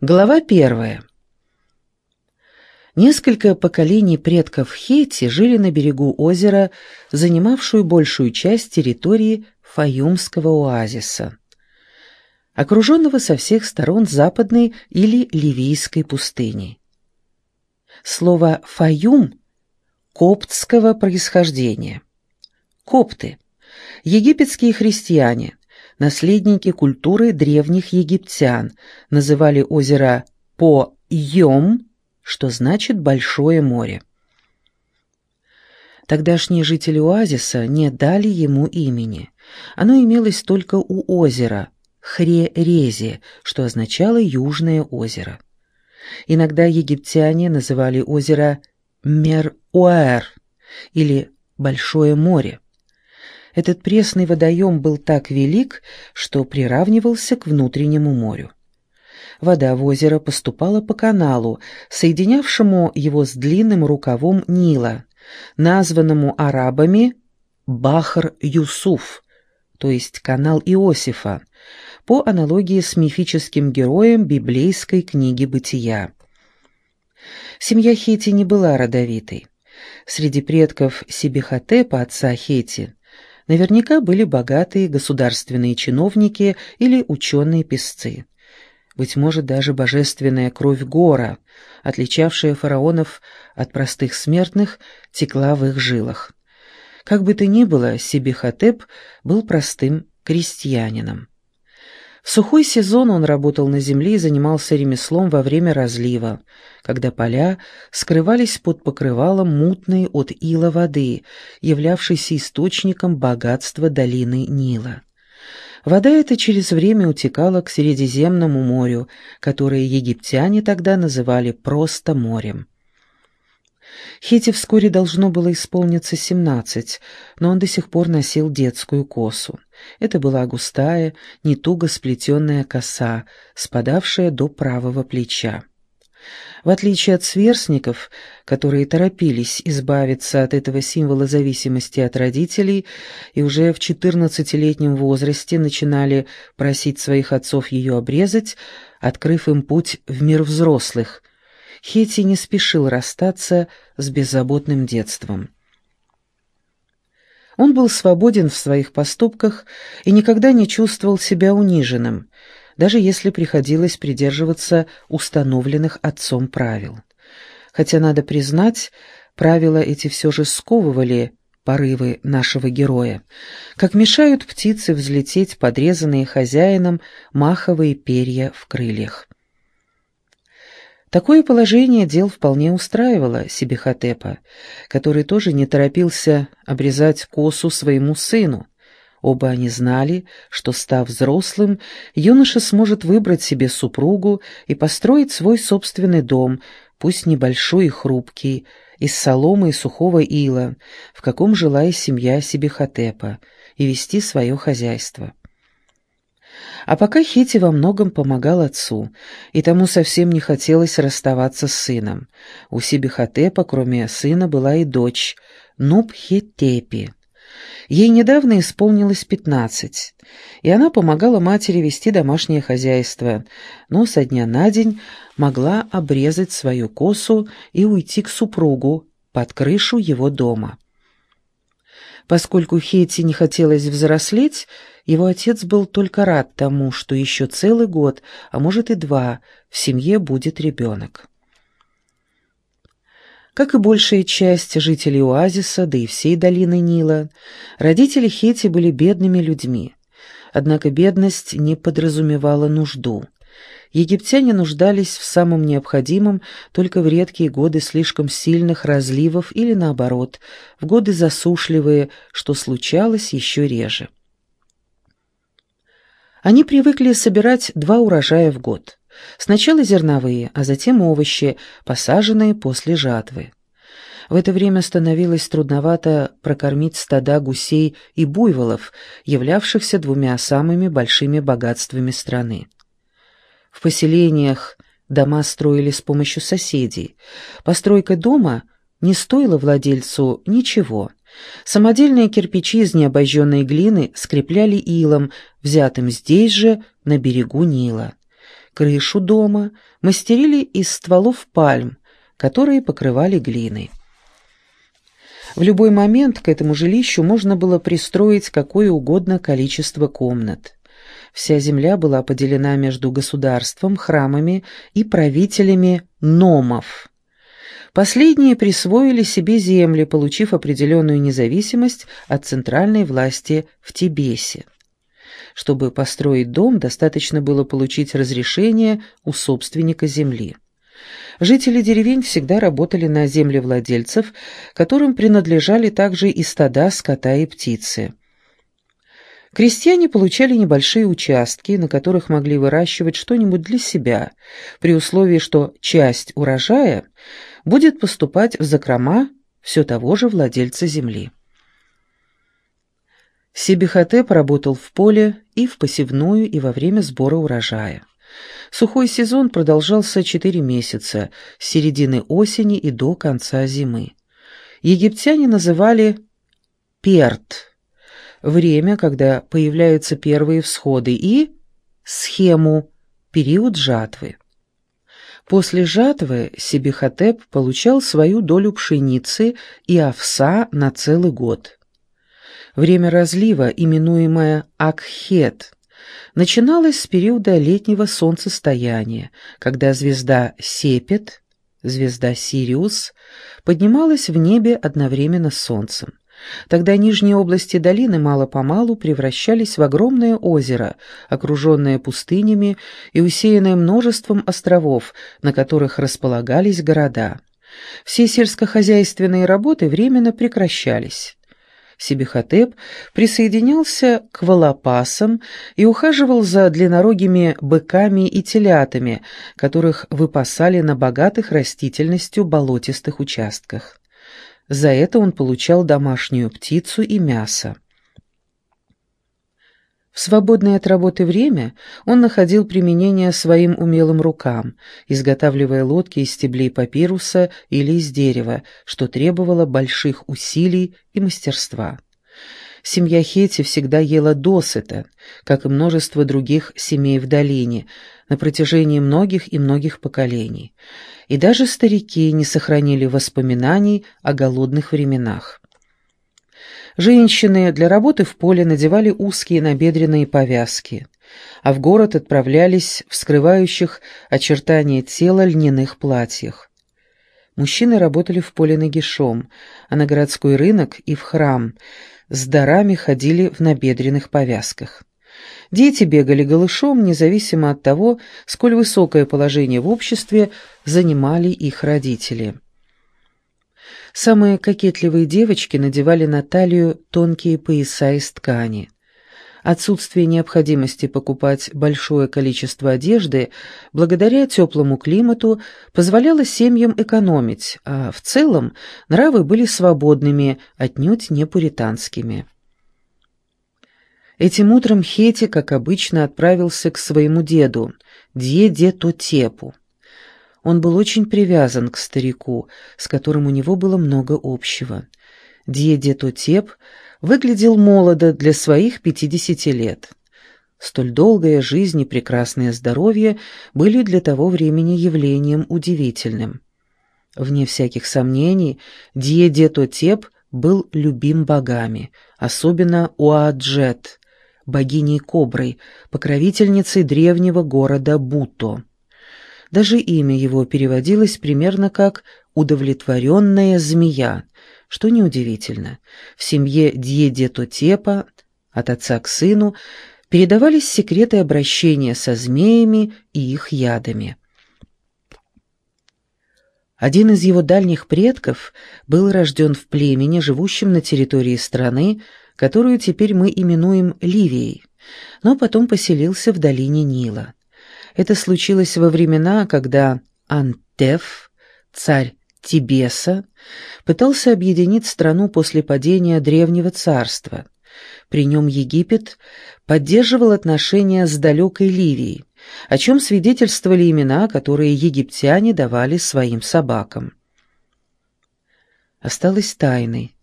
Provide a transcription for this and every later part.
Глава первая. Несколько поколений предков Хейти жили на берегу озера, занимавшую большую часть территории Фаюмского оазиса, окруженного со всех сторон западной или ливийской пустыней. Слово «фаюм» коптского происхождения. Копты – египетские христиане – наследники культуры древних египтян, называли озеро По-Йом, что значит «большое море». Тогдашние жители оазиса не дали ему имени. Оно имелось только у озера, Хре-Рези, что означало «южное озеро». Иногда египтяне называли озеро Мер-Уэр или «Большое море». Этот пресный водоем был так велик, что приравнивался к внутреннему морю. Вода в озеро поступала по каналу, соединявшему его с длинным рукавом Нила, названному арабами Бахр-Юсуф, то есть канал Иосифа, по аналогии с мифическим героем библейской книги «Бытия». Семья Хети не была родовитой. Среди предков Сибихотепа, отца Хети, наверняка были богатые государственные чиновники или ученые-песцы. Быть может, даже божественная кровь Гора, отличавшая фараонов от простых смертных, текла в их жилах. Как бы то ни было, Сибихотеп был простым крестьянином. Сухой сезон он работал на земле и занимался ремеслом во время разлива, когда поля скрывались под покрывалом мутной от ила воды, являвшейся источником богатства долины Нила. Вода эта через время утекала к Средиземному морю, которое египтяне тогда называли просто морем. Хете вскоре должно было исполниться семнадцать, но он до сих пор носил детскую косу. Это была густая, не туго сплетенная коса, спадавшая до правого плеча. В отличие от сверстников, которые торопились избавиться от этого символа зависимости от родителей и уже в четырнадцатилетнем возрасте начинали просить своих отцов ее обрезать, открыв им путь в мир взрослых – Хетти не спешил расстаться с беззаботным детством. Он был свободен в своих поступках и никогда не чувствовал себя униженным, даже если приходилось придерживаться установленных отцом правил. Хотя, надо признать, правила эти все же сковывали порывы нашего героя, как мешают птице взлететь подрезанные хозяином маховые перья в крыльях. Такое положение дел вполне устраивало Сибихотепа, который тоже не торопился обрезать косу своему сыну. Оба они знали, что, став взрослым, юноша сможет выбрать себе супругу и построить свой собственный дом, пусть небольшой и хрупкий, из соломы и сухого ила, в каком жила и семья Сибихотепа, и вести свое хозяйство. А пока Хити во многом помогал отцу, и тому совсем не хотелось расставаться с сыном. У Сибихотепа, кроме сына, была и дочь, Нубхетепи. Ей недавно исполнилось пятнадцать, и она помогала матери вести домашнее хозяйство, но со дня на день могла обрезать свою косу и уйти к супругу под крышу его дома. Поскольку Хетти не хотелось взрослеть, его отец был только рад тому, что еще целый год, а может и два, в семье будет ребенок. Как и большая часть жителей оазиса, да и всей долины Нила, родители Хети были бедными людьми. Однако бедность не подразумевала нужду. Египтяне нуждались в самом необходимом только в редкие годы слишком сильных разливов или, наоборот, в годы засушливые, что случалось еще реже. Они привыкли собирать два урожая в год. Сначала зерновые, а затем овощи, посаженные после жатвы. В это время становилось трудновато прокормить стада гусей и буйволов, являвшихся двумя самыми большими богатствами страны. В поселениях дома строили с помощью соседей. Постройка дома не стоила владельцу ничего – Самодельные кирпичи из необожженной глины скрепляли илом, взятым здесь же, на берегу Нила. крышу дома мастерили из стволов пальм, которые покрывали глиной. В любой момент к этому жилищу можно было пристроить какое угодно количество комнат. Вся земля была поделена между государством, храмами и правителями номов. Последние присвоили себе земли, получив определенную независимость от центральной власти в Тибесе. Чтобы построить дом, достаточно было получить разрешение у собственника земли. Жители деревень всегда работали на землевладельцев, которым принадлежали также и стада скота и птицы. Крестьяне получали небольшие участки, на которых могли выращивать что-нибудь для себя, при условии, что часть урожая будет поступать в закрома все того же владельца земли. Сибихотеп работал в поле и в посевную, и во время сбора урожая. Сухой сезон продолжался четыре месяца, с середины осени и до конца зимы. Египтяне называли «перт» — время, когда появляются первые всходы, и «схему» — период жатвы. После жатвы Сибихотеп получал свою долю пшеницы и овса на целый год. Время разлива, именуемое Акхет, начиналось с периода летнего солнцестояния, когда звезда Сепет, звезда Сириус, поднималась в небе одновременно с солнцем. Тогда нижние области долины мало-помалу превращались в огромное озеро, окруженное пустынями и усеянное множеством островов, на которых располагались города. Все сельскохозяйственные работы временно прекращались. Сибихотеп присоединялся к волопасам и ухаживал за длиннорогими быками и телятами, которых выпасали на богатых растительностью болотистых участках. За это он получал домашнюю птицу и мясо. В свободное от работы время он находил применение своим умелым рукам, изготавливая лодки из стеблей папируса или из дерева, что требовало больших усилий и мастерства. Семья Хети всегда ела досыта, как и множество других семей в долине, на протяжении многих и многих поколений. И даже старики не сохранили воспоминаний о голодных временах. Женщины для работы в поле надевали узкие набедренные повязки, а в город отправлялись в скрывающих очертания тела льняных платьях. Мужчины работали в поле нагишом, а на городской рынок и в храм с дарами ходили в набедренных повязках. Дети бегали голышом, независимо от того, сколь высокое положение в обществе занимали их родители. Самые кокетливые девочки надевали на талию тонкие пояса из ткани. Отсутствие необходимости покупать большое количество одежды благодаря теплому климату позволяло семьям экономить, а в целом нравы были свободными, отнюдь не пуританскими. Этим утром Хети, как обычно, отправился к своему деду, Дьеде Тотепу. Он был очень привязан к старику, с которым у него было много общего. Дьеде Тотеп выглядел молодо для своих пятидесяти лет. Столь долгая жизнь и прекрасное здоровье были для того времени явлением удивительным. Вне всяких сомнений, Дьеде Тотеп был любим богами, особенно Уаджет, богиней Коброй, покровительницей древнего города Буто. Даже имя его переводилось примерно как «удовлетворенная змея», что неудивительно. В семье Дьедетотепа от отца к сыну передавались секреты обращения со змеями и их ядами. Один из его дальних предков был рожден в племени, живущем на территории страны, которую теперь мы именуем Ливией, но потом поселился в долине Нила. Это случилось во времена, когда Антеф, царь Тибеса, пытался объединить страну после падения древнего царства. При нем Египет поддерживал отношения с далекой Ливией, о чем свидетельствовали имена, которые египтяне давали своим собакам. Осталось тайной,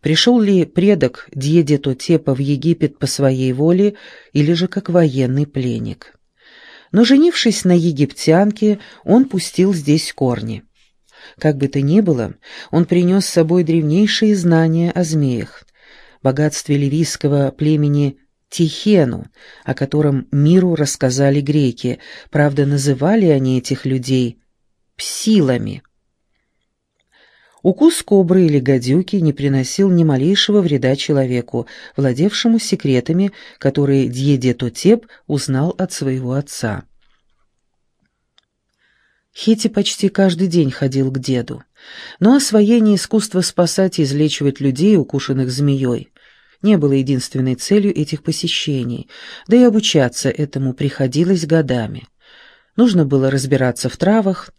пришел ли предок Дьедетотепа в Египет по своей воле или же как военный пленник. Но, женившись на египтянке, он пустил здесь корни. Как бы то ни было, он принес с собой древнейшие знания о змеях, богатстве ливийского племени Тихену, о котором миру рассказали греки, правда, называли они этих людей псилами. Укус кобры или гадюки не приносил ни малейшего вреда человеку, владевшему секретами, которые Дьедетотеп узнал от своего отца. Хити почти каждый день ходил к деду. Но освоение искусства спасать и излечивать людей, укушенных змеей, не было единственной целью этих посещений, да и обучаться этому приходилось годами. Нужно было разбираться в травах,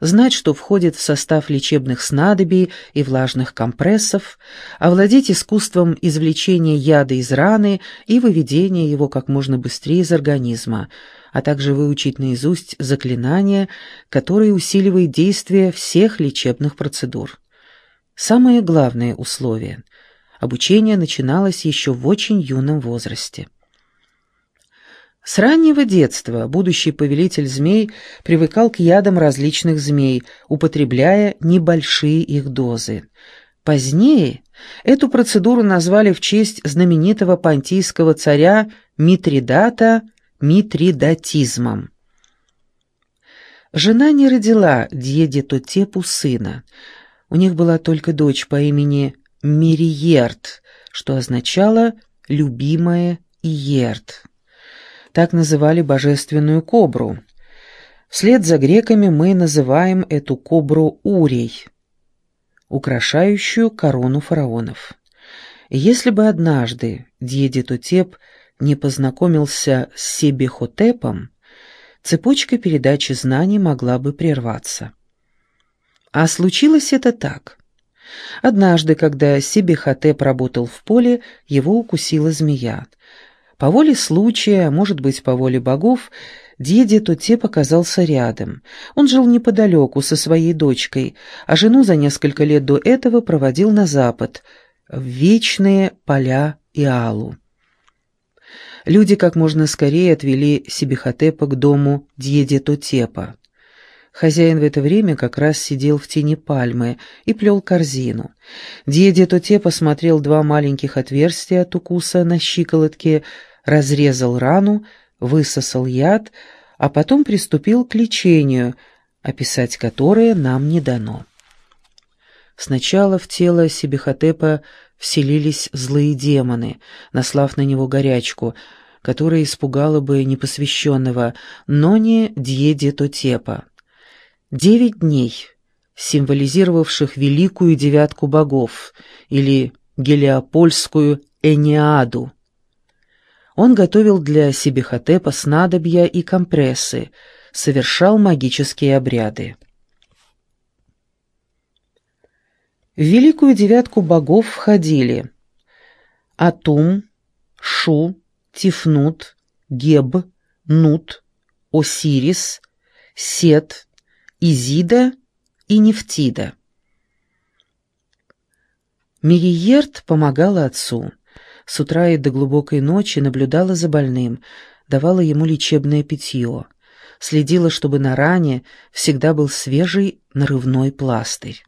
знать, что входит в состав лечебных снадобий и влажных компрессов, овладеть искусством извлечения яда из раны и выведения его как можно быстрее из организма, а также выучить наизусть заклинания, которые усиливают действие всех лечебных процедур. Самое главное условие – обучение начиналось еще в очень юном возрасте. С раннего детства будущий повелитель змей привыкал к ядам различных змей, употребляя небольшие их дозы. Позднее эту процедуру назвали в честь знаменитого понтийского царя Митридата митридатизмом. Жена не родила Дьедетотепу сына. У них была только дочь по имени Мириерт, что означало «любимая Иерт». Так называли божественную кобру. Вслед за греками мы называем эту кобру Урей, украшающую корону фараонов. Если бы однажды Дьедитотеп не познакомился с Себехотепом, цепочка передачи знаний могла бы прерваться. А случилось это так. Однажды, когда Себехотеп работал в поле, его укусила змея. По воле случая, может быть, по воле богов, Деде Тотеп оказался рядом. Он жил неподалеку со своей дочкой, а жену за несколько лет до этого проводил на запад, в вечные поля Иалу. Люди как можно скорее отвели Сибихотепа к дому Дьеде Тотепа. Хозяин в это время как раз сидел в тени пальмы и плел корзину. Дьеде Тотепа смотрел два маленьких отверстия от укуса на щиколотке, разрезал рану, высосал яд, а потом приступил к лечению, описать которое нам не дано. Сначала в тело Сибихотепа вселились злые демоны, наслав на него горячку, которая испугала бы непосвященного, но не Дьеде Тотепа. Девять дней, символизировавших великую девятку богов, или гелиопольскую Эниаду. Он готовил для Сибихотепа снадобья и компрессы, совершал магические обряды. В великую девятку богов входили Атум, Шу, Тифнут, Геб, Нут, Осирис, Сет, Изида и Нефтида. Мириерт помогала отцу. С утра и до глубокой ночи наблюдала за больным, давала ему лечебное питье, следила, чтобы на ране всегда был свежий нарывной пластырь.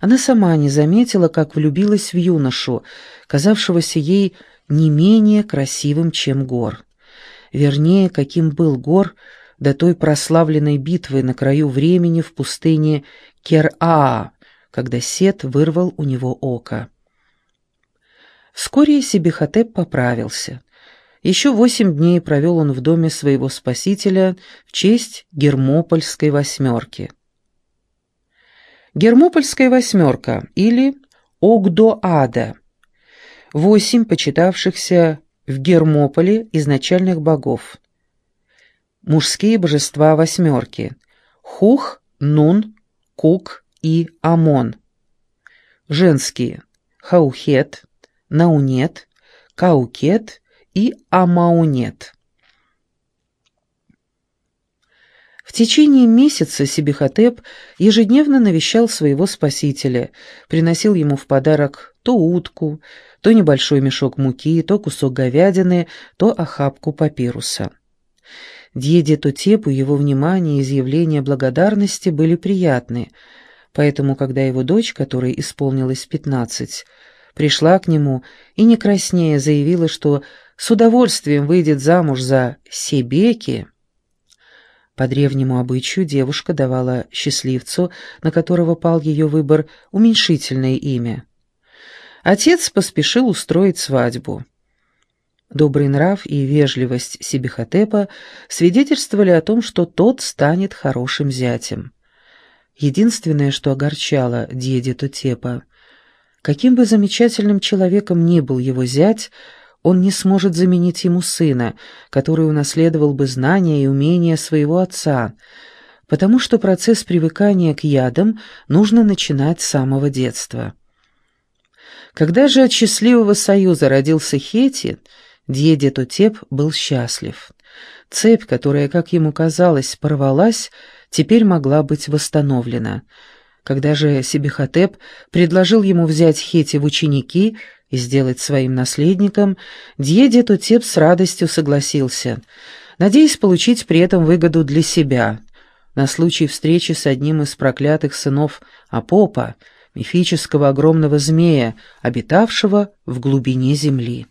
Она сама не заметила, как влюбилась в юношу, казавшегося ей не менее красивым, чем Гор. Вернее, каким был Гор — до той прославленной битвы на краю времени в пустыне Кер-Аа, когда Сет вырвал у него око. Вскоре Сибихотеп поправился. Еще восемь дней провел он в доме своего спасителя в честь Гермопольской восьмерки. Гермопольская восьмерка или Огдоада – восемь почитавшихся в Гермополе изначальных богов – Мужские божества восьмерки. Хух, Нун, Кук и Амон. Женские. Хаухет, Наунет, Каукет и Амаунет. В течение месяца Сибихотеп ежедневно навещал своего спасителя, приносил ему в подарок то утку, то небольшой мешок муки, то кусок говядины, то охапку папируса. Дьеде Тотепу его внимание и изъявление благодарности были приятны, поэтому, когда его дочь, которой исполнилось пятнадцать, пришла к нему и, не краснея, заявила, что с удовольствием выйдет замуж за Себеки, по древнему обычаю девушка давала счастливцу, на которого пал ее выбор, уменьшительное имя. Отец поспешил устроить свадьбу. Добрый нрав и вежливость Сибихотепа свидетельствовали о том, что тот станет хорошим зятем. Единственное, что огорчало Деди Тутепа, каким бы замечательным человеком ни был его зять, он не сможет заменить ему сына, который унаследовал бы знания и умения своего отца, потому что процесс привыкания к ядам нужно начинать с самого детства. Когда же от счастливого союза родился Хети, Дьеде Тотеп был счастлив. Цепь, которая, как ему казалось, порвалась, теперь могла быть восстановлена. Когда же Сибихотеп предложил ему взять Хети в ученики и сделать своим наследником, Дьеде Тотеп с радостью согласился, надеясь получить при этом выгоду для себя, на случай встречи с одним из проклятых сынов Апопа, мифического огромного змея, обитавшего в глубине земли.